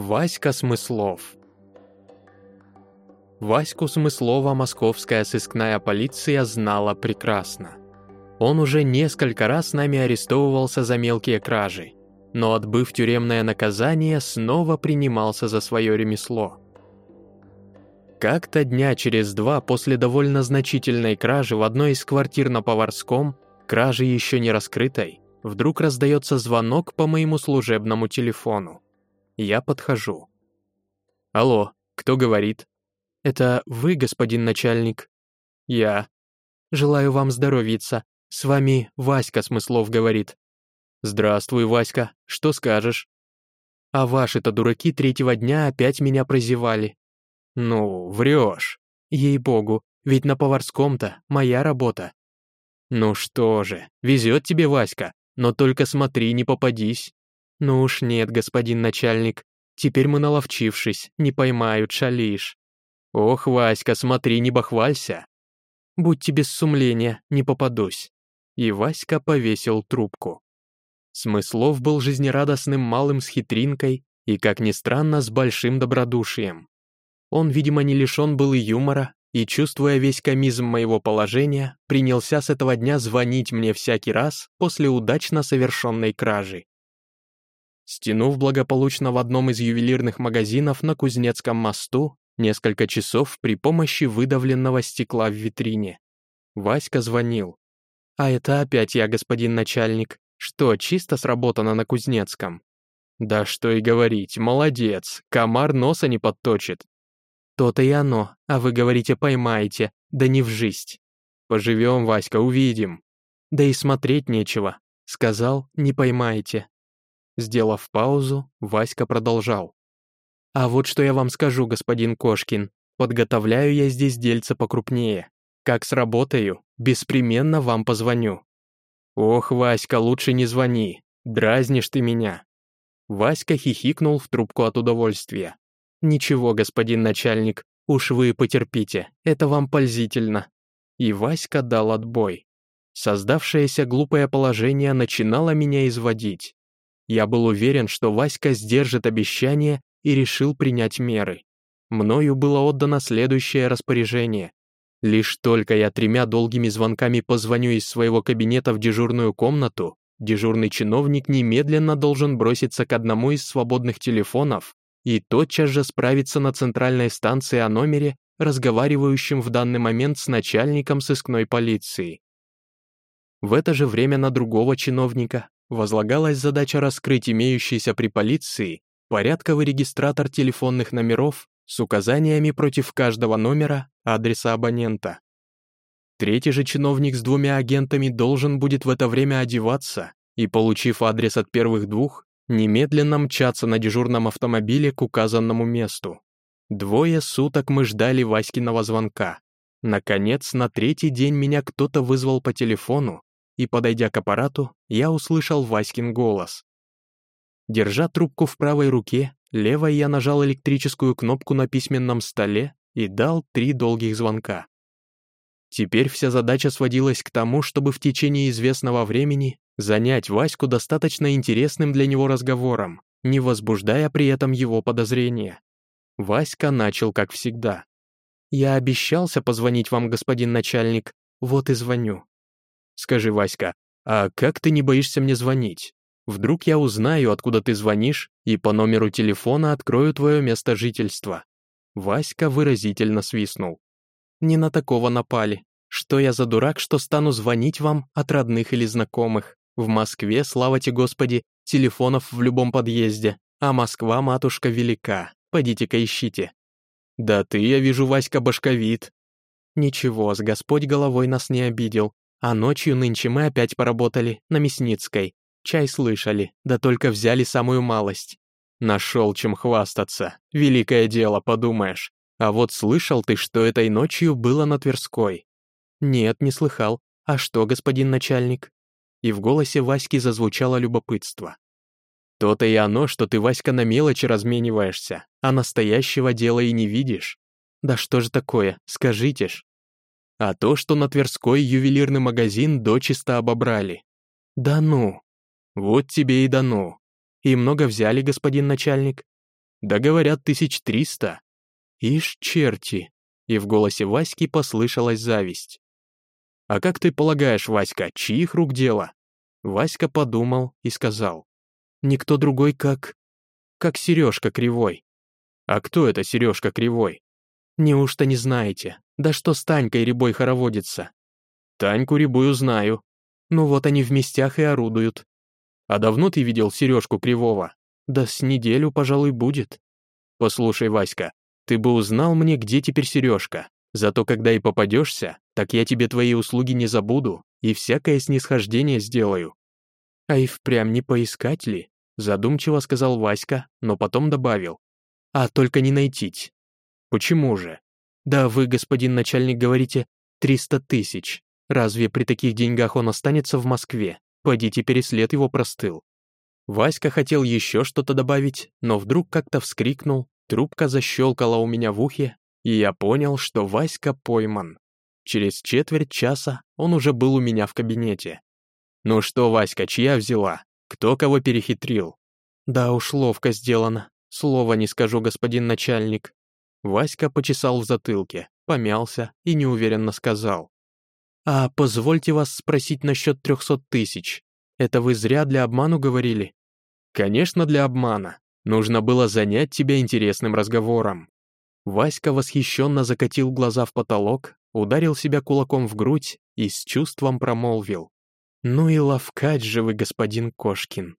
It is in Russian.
Васька Смыслов Ваську Смыслова московская сыскная полиция знала прекрасно. Он уже несколько раз с нами арестовывался за мелкие кражи, но отбыв тюремное наказание, снова принимался за свое ремесло. Как-то дня через два после довольно значительной кражи в одной из квартир на Поварском, кражи еще не раскрытой, вдруг раздается звонок по моему служебному телефону. Я подхожу. «Алло, кто говорит?» «Это вы, господин начальник?» «Я». «Желаю вам здоровиться. С вами Васька Смыслов говорит». «Здравствуй, Васька. Что скажешь?» «А ваши-то дураки третьего дня опять меня прозевали». «Ну, врешь. Ей-богу, ведь на поварском-то моя работа». «Ну что же, везет тебе, Васька, но только смотри, не попадись». «Ну уж нет, господин начальник, теперь мы наловчившись, не поймают, шалишь». «Ох, Васька, смотри, не бахвалься». «Будьте без сумления, не попадусь». И Васька повесил трубку. Смыслов был жизнерадостным малым с хитринкой и, как ни странно, с большим добродушием. Он, видимо, не лишен был и юмора, и, чувствуя весь комизм моего положения, принялся с этого дня звонить мне всякий раз после удачно совершенной кражи. Стянув благополучно в одном из ювелирных магазинов на Кузнецком мосту несколько часов при помощи выдавленного стекла в витрине. Васька звонил. «А это опять я, господин начальник. Что, чисто сработано на Кузнецком?» «Да что и говорить, молодец, комар носа не подточит». «То-то и оно, а вы говорите поймаете, да не в жизнь». «Поживем, Васька, увидим». «Да и смотреть нечего», — сказал, не поймаете. Сделав паузу, Васька продолжал. «А вот что я вам скажу, господин Кошкин. Подготовляю я здесь дельца покрупнее. Как сработаю, беспременно вам позвоню». «Ох, Васька, лучше не звони. Дразнишь ты меня». Васька хихикнул в трубку от удовольствия. «Ничего, господин начальник, уж вы потерпите, это вам пользительно». И Васька дал отбой. Создавшееся глупое положение начинало меня изводить. Я был уверен, что Васька сдержит обещание и решил принять меры. Мною было отдано следующее распоряжение. Лишь только я тремя долгими звонками позвоню из своего кабинета в дежурную комнату, дежурный чиновник немедленно должен броситься к одному из свободных телефонов и тотчас же справиться на центральной станции о номере, разговаривающем в данный момент с начальником сыскной полиции. В это же время на другого чиновника, возлагалась задача раскрыть имеющийся при полиции порядковый регистратор телефонных номеров с указаниями против каждого номера адреса абонента. Третий же чиновник с двумя агентами должен будет в это время одеваться и, получив адрес от первых двух, немедленно мчаться на дежурном автомобиле к указанному месту. Двое суток мы ждали Васькиного звонка. Наконец, на третий день меня кто-то вызвал по телефону и, подойдя к аппарату, я услышал Васькин голос. Держа трубку в правой руке, левой я нажал электрическую кнопку на письменном столе и дал три долгих звонка. Теперь вся задача сводилась к тому, чтобы в течение известного времени занять Ваську достаточно интересным для него разговором, не возбуждая при этом его подозрения. Васька начал как всегда. «Я обещался позвонить вам, господин начальник, вот и звоню. Скажи, Васька, а как ты не боишься мне звонить? Вдруг я узнаю, откуда ты звонишь, и по номеру телефона открою твое место жительства». Васька выразительно свистнул. «Не на такого напали. Что я за дурак, что стану звонить вам от родных или знакомых? В Москве, слава тебе Господи, телефонов в любом подъезде, а Москва, матушка, велика. Пойдите-ка ищите». «Да ты, я вижу, Васька, башковит». «Ничего, с Господь головой нас не обидел. А ночью нынче мы опять поработали, на Мясницкой. Чай слышали, да только взяли самую малость. Нашел чем хвастаться. Великое дело, подумаешь. А вот слышал ты, что этой ночью было на Тверской? Нет, не слыхал. А что, господин начальник? И в голосе Васьки зазвучало любопытство. То-то и оно, что ты, Васька, на мелочи размениваешься, а настоящего дела и не видишь. Да что же такое, скажите ж а то, что на Тверской ювелирный магазин дочисто обобрали. Да ну. Вот тебе и да ну. И много взяли, господин начальник? Да говорят, тысяч триста. Ишь, черти. И в голосе Васьки послышалась зависть. А как ты полагаешь, Васька, чьих рук дело? Васька подумал и сказал. Никто другой, как... Как Сережка Кривой. А кто это Сережка Кривой? Неужто не знаете? Да что с Танькой Рябой хороводится? Таньку Рябую знаю. Ну вот они в местях и орудуют. А давно ты видел Сережку Кривого? Да с неделю, пожалуй, будет. Послушай, Васька, ты бы узнал мне, где теперь Сережка. Зато когда и попадешься, так я тебе твои услуги не забуду и всякое снисхождение сделаю. А и впрямь не поискать ли? Задумчиво сказал Васька, но потом добавил. А только не найтить. Почему же? Да вы, господин начальник, говорите, триста тысяч. Разве при таких деньгах он останется в Москве? Поди теперь след его простыл. Васька хотел еще что-то добавить, но вдруг как-то вскрикнул, трубка защелкала у меня в ухе, и я понял, что Васька пойман. Через четверть часа он уже был у меня в кабинете. «Ну что, Васька, чья взяла? Кто кого перехитрил?» «Да уж ловко сделано. Слова не скажу, господин начальник». Васька почесал в затылке, помялся и неуверенно сказал. «А позвольте вас спросить насчет трехсот тысяч. Это вы зря для обману говорили?» «Конечно, для обмана. Нужно было занять тебя интересным разговором». Васька восхищенно закатил глаза в потолок, ударил себя кулаком в грудь и с чувством промолвил. «Ну и ловкач же вы, господин Кошкин».